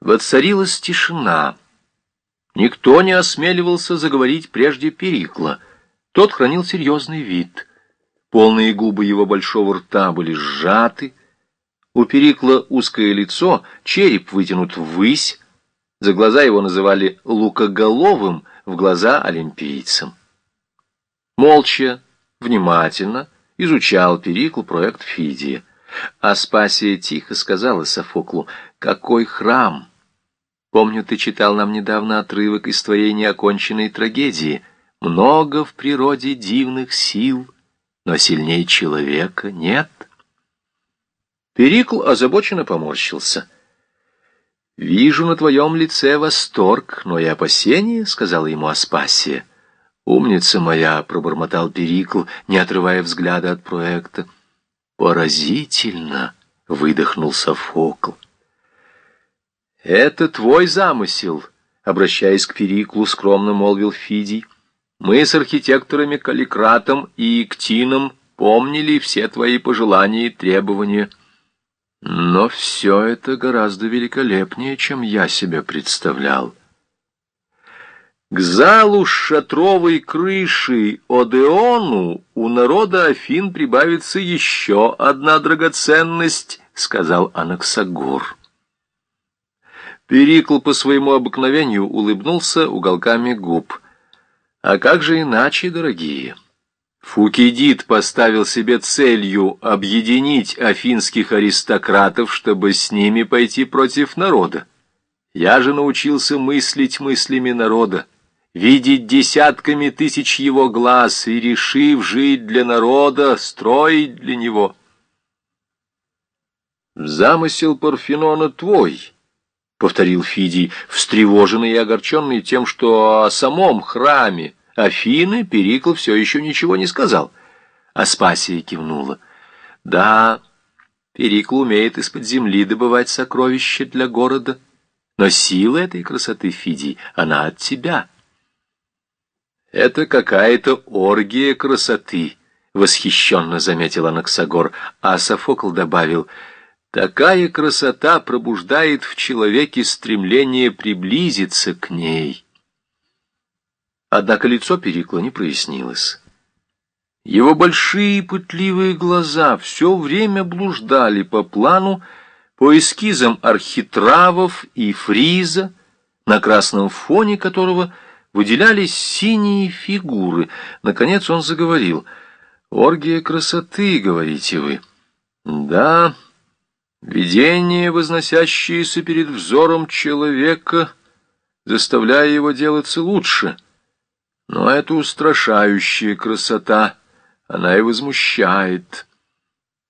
Воцарилась тишина. Никто не осмеливался заговорить прежде Перикла. Тот хранил серьезный вид. Полные губы его большого рта были сжаты. У Перикла узкое лицо, череп вытянут ввысь. За глаза его называли лукоголовым, в глаза олимпийцем. Молча, внимательно изучал Перикл проект Фидия. Аспасия тихо сказала Софоклу, «Какой храм!» Помню, ты читал нам недавно отрывок из твоей неоконченной трагедии. Много в природе дивных сил, но сильнее человека нет. Перикл озабоченно поморщился. «Вижу на твоем лице восторг, но и опасение», — сказала ему Аспасия. «Умница моя», — пробормотал Перикл, не отрывая взгляда от проекта. «Поразительно!» — выдохнул Софокл. «Это твой замысел», — обращаясь к Периклу, скромно молвил Фидий. «Мы с архитекторами Каликратом и Иктином помнили все твои пожелания и требования. Но все это гораздо великолепнее, чем я себе представлял». К залу с шатровой крышей Одеону у народа Афин прибавится еще одна драгоценность, — сказал Анаксагор. Перикл по своему обыкновению улыбнулся уголками губ. «А как же иначе, дорогие?» Фукидид поставил себе целью объединить афинских аристократов, чтобы с ними пойти против народа. Я же научился мыслить мыслями народа, видеть десятками тысяч его глаз и, решив жить для народа, строить для него. Замысел Парфенона твой, повторил Фидий, встревоженный и огорченный тем, что о самом храме Афины Перикл все еще ничего не сказал. Аспасия кивнула. Да, Перикл умеет из-под земли добывать сокровища для города, но сила этой красоты, Фидий, она от тебя. Это какая-то оргия красоты, восхищенно заметил Анаксагор, а Софокл добавил — Такая красота пробуждает в человеке стремление приблизиться к ней. Однако лицо Перикла не прояснилось. Его большие пытливые глаза все время блуждали по плану, по эскизам архитравов и фриза, на красном фоне которого выделялись синие фигуры. Наконец он заговорил. «Оргия красоты, говорите вы?» «Да...» Видение, возносящееся перед взором человека, заставляя его делаться лучше. Но это устрашающая красота, она и возмущает.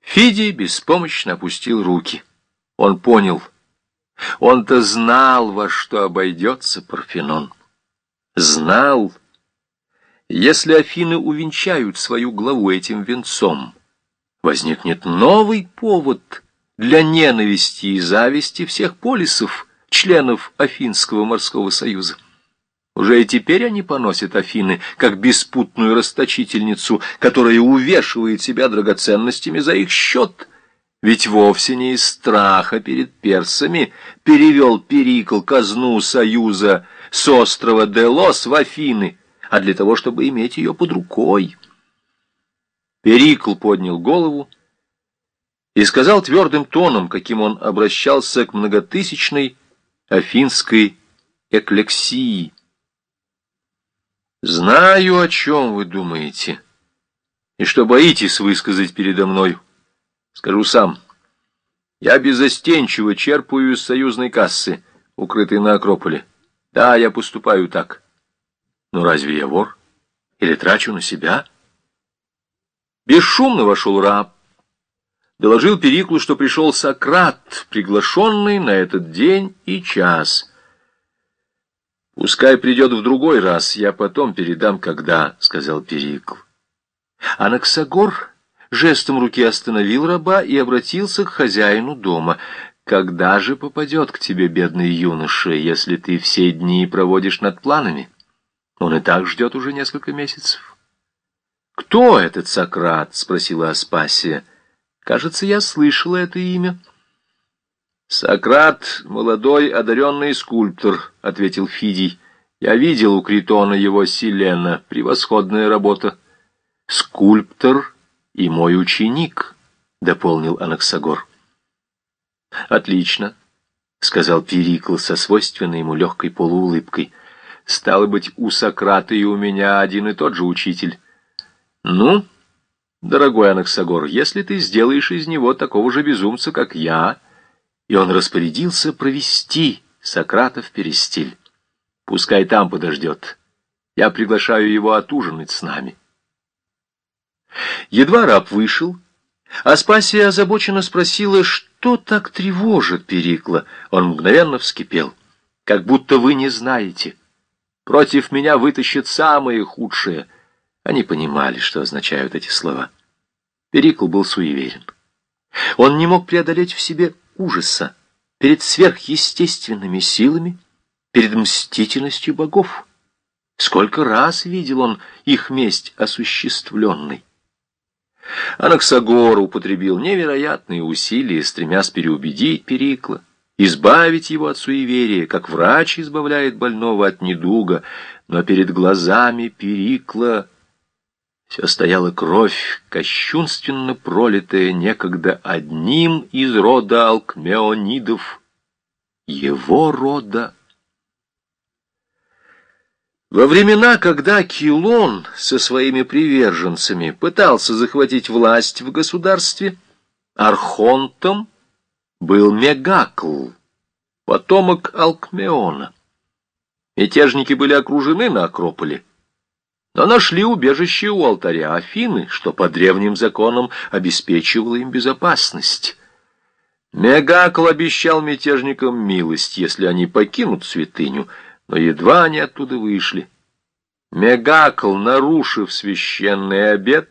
Фидий беспомощно опустил руки. Он понял. Он-то знал, во что обойдется Парфенон. Знал, если Афины увенчают свою главу этим венцом, возникнет новый повод — для ненависти и зависти всех полисов, членов Афинского морского союза. Уже и теперь они поносят Афины как беспутную расточительницу, которая увешивает себя драгоценностями за их счет. Ведь вовсе не из страха перед персами перевел Перикл казну союза с острова Делос в Афины, а для того, чтобы иметь ее под рукой. Перикл поднял голову, и сказал твердым тоном, каким он обращался к многотысячной афинской эклексии. «Знаю, о чем вы думаете, и что боитесь высказать передо мной. Скажу сам, я безостенчиво черпаю из союзной кассы, укрытой на Акрополе. Да, я поступаю так. Но разве я вор? Или трачу на себя?» Бесшумно вошел раб, доложил Периклу, что пришел Сократ, приглашенный на этот день и час. «Пускай придет в другой раз, я потом передам, когда», — сказал Перикл. Анаксагор жестом руки остановил раба и обратился к хозяину дома. «Когда же попадет к тебе, бедный юноша, если ты все дни проводишь над планами? Он и так ждет уже несколько месяцев». «Кто этот Сократ?» — спросила Аспасия. Кажется, я слышала это имя. «Сократ — молодой одаренный скульптор», — ответил Фидий. «Я видел у Критона его Селена. Превосходная работа». «Скульптор и мой ученик», — дополнил Анаксагор. «Отлично», — сказал Перикл со свойственной ему легкой полуулыбкой. «Стало быть, у Сократа и у меня один и тот же учитель». «Ну, дорогой Анаксагор, если ты сделаешь из него такого же безумца, как я...» И он распорядился провести Сократа в Перестиль. «Пускай там подождет. Я приглашаю его отужинать с нами». Едва раб вышел, Аспасия озабоченно спросила, что так тревожит Перикла. Он мгновенно вскипел. «Как будто вы не знаете. Против меня вытащат самые худшие». Они понимали, что означают эти слова. Перикл был суеверен. Он не мог преодолеть в себе ужаса перед сверхъестественными силами, перед мстительностью богов. Сколько раз видел он их месть осуществленной. Анаксагор употребил невероятные усилия, стремясь переубедить Перикла, избавить его от суеверия, как врач избавляет больного от недуга, но перед глазами Перикла все стояла кровь, кощунственно пролитая некогда одним из рода алкмеонидов, его рода. Во времена, когда Килон со своими приверженцами пытался захватить власть в государстве, архонтом был Мегакл, потомок Алкмеона. Мятежники были окружены на Акрополе, но нашли убежище у алтаря Афины, что по древним законам обеспечивало им безопасность. Мегакл обещал мятежникам милость, если они покинут святыню — но едва они оттуда вышли. Мегакл, нарушив священный обет,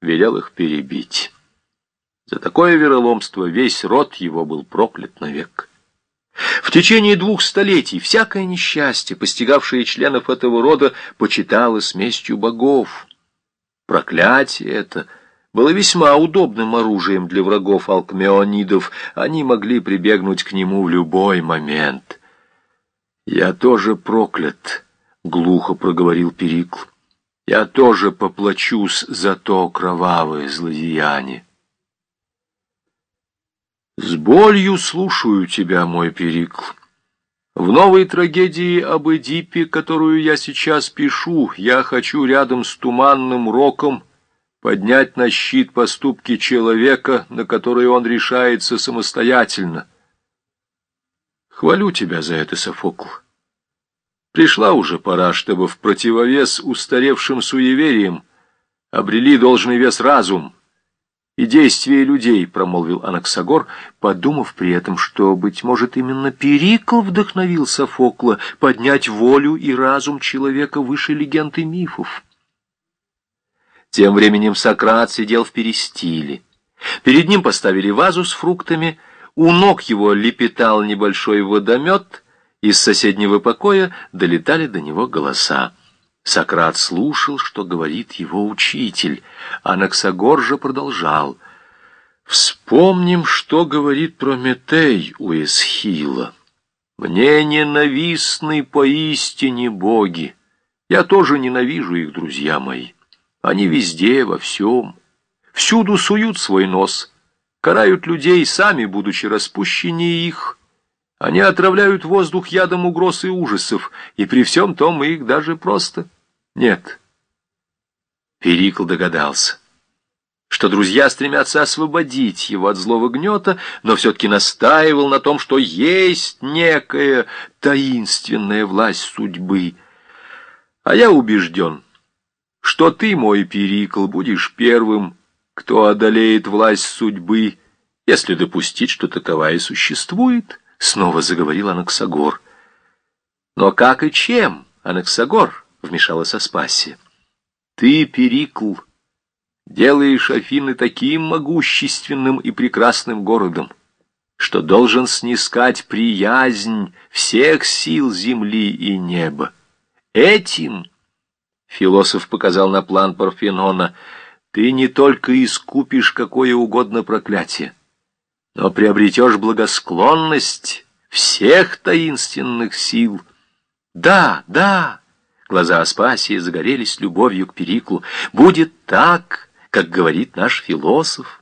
велел их перебить. За такое вероломство весь род его был проклят навек. В течение двух столетий всякое несчастье, постигавшее членов этого рода, почиталось местью богов. Проклятие это было весьма удобным оружием для врагов алкмеонидов, они могли прибегнуть к нему в любой момент — «Я тоже проклят», — глухо проговорил Перикл. «Я тоже поплачусь за то кровавое злодеяние». «С болью слушаю тебя, мой Перикл. В новой трагедии об Эдипе, которую я сейчас пишу, я хочу рядом с туманным роком поднять на щит поступки человека, на которые он решается самостоятельно». Хвалю тебя за это, Софокл. Пришла уже пора, чтобы в противовес устаревшим суевериям обрели должный вес разум и действия людей, промолвил Анаксагор, подумав при этом, что, быть может, именно Перикл вдохновил Софокла поднять волю и разум человека выше легенд и мифов. Тем временем Сократ сидел в перистиле. Перед ним поставили вазу с фруктами — у ног его лепетал небольшой водомет, из соседнего покоя долетали до него голоса. Сократ слушал, что говорит его учитель, а Наксагор же продолжал. «Вспомним, что говорит Прометей у Эсхила. Мне ненавистны поистине боги. Я тоже ненавижу их, друзья мои. Они везде, во всем. Всюду суют свой нос» карают людей, сами будучи распущеннее их. Они отравляют воздух ядом угроз и ужасов, и при всем том их даже просто нет. Перикл догадался, что друзья стремятся освободить его от злого гнета, но все-таки настаивал на том, что есть некая таинственная власть судьбы. А я убежден, что ты, мой Перикл, будешь первым, кто одолеет власть судьбы, если допустить, что таковая существует, — снова заговорил Анаксагор. Но как и чем, Анаксагор, — вмешалась Аспасия. Ты, Перикл, делаешь Афины таким могущественным и прекрасным городом, что должен снискать приязнь всех сил земли и неба. Этим, — философ показал на план Парфенона, — ты не только искупишь какое угодно проклятие, но приобретешь благосклонность всех таинственных сил. Да, да, глаза Аспасии загорелись любовью к Периклу. Будет так, как говорит наш философ.